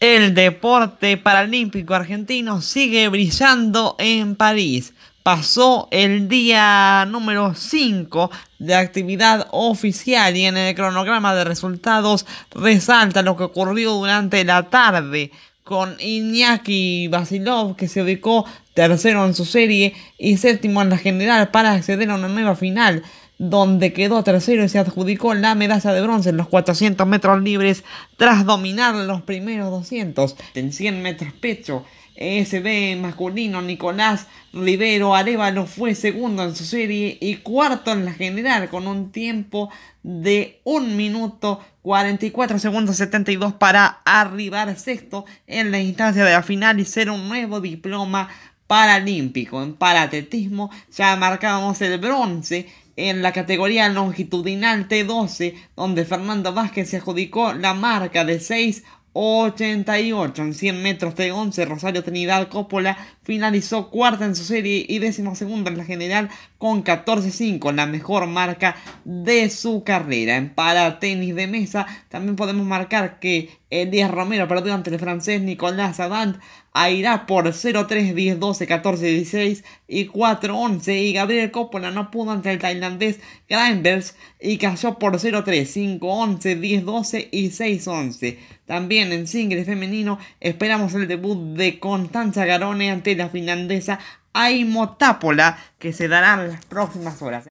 El deporte paralímpico argentino sigue brillando en París. Pasó el día número 5 de actividad oficial y en el cronograma de resultados resalta lo que ocurrió durante la tarde con Iñaki Basilov que se ubicó tercero en su serie y séptimo en la general para acceder a una nueva final donde quedó tercero y se adjudicó la medalla de bronce en los 400 metros libres tras dominar los primeros 200. En 100 metros pecho, ESB masculino Nicolás Rivero Arevalo fue segundo en su serie y cuarto en la general con un tiempo de 1 minuto 44 segundos 72 para arribar sexto en la instancia de la final y ser un nuevo diploma paralímpico. En paratletismo ya marcábamos el bronce en la categoría longitudinal T12, donde Fernando Vázquez se adjudicó la marca de 6.88 en 100 metros T11. Rosario Trinidad Coppola finalizó cuarta en su serie y décimo segunda en la general con 14.5, la mejor marca de su carrera. En para tenis de mesa también podemos marcar que Elías Romero perdió ante el francés Nicolás Avant irá por 0-3, 10-12, 14-16 y 4-11 y Gabriel Coppola no pudo ante el tailandés Grinders y cayó por 0-3, 5-11, 10-12 y 6-11. También en single femenino esperamos el debut de Constanza Garone ante la finlandesa Aimo Tápola que se dará en las próximas horas.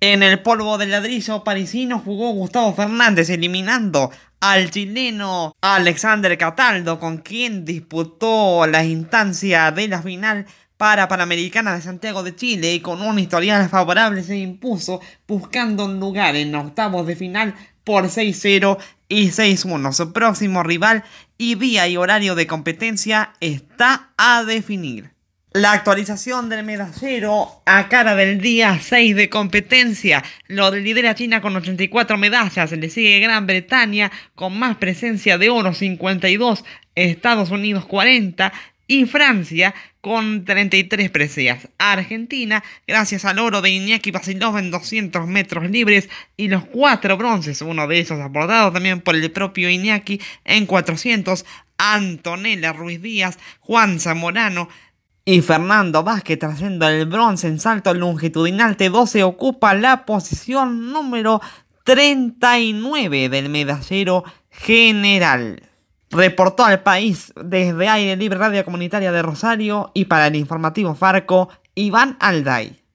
En el polvo de ladrillo parisino jugó Gustavo Fernández eliminando al chileno Alexander Cataldo con quien disputó la instancia de la final para Panamericana de Santiago de Chile y con un historial favorable se impuso buscando un lugar en octavos de final por 6-0 y 6-1. Su próximo rival y día y horario de competencia está a definir. La actualización del medallero a cara del día 6 de competencia lo lidera China con 84 medallas, le sigue Gran Bretaña con más presencia de oro 52, Estados Unidos 40 y Francia con 33 preseas. Argentina, gracias al oro de Iñaki Basilov en 200 metros libres y los 4 bronces, uno de ellos aportado también por el propio Iñaki en 400, Antonella Ruiz Díaz, Juan Zamorano, y Fernando Vázquez trayendo el bronce en salto longitudinal T12 ocupa la posición número 39 del medallero general. Reportó al país desde Aire Libre Radio Comunitaria de Rosario y para el informativo Farco, Iván Alday.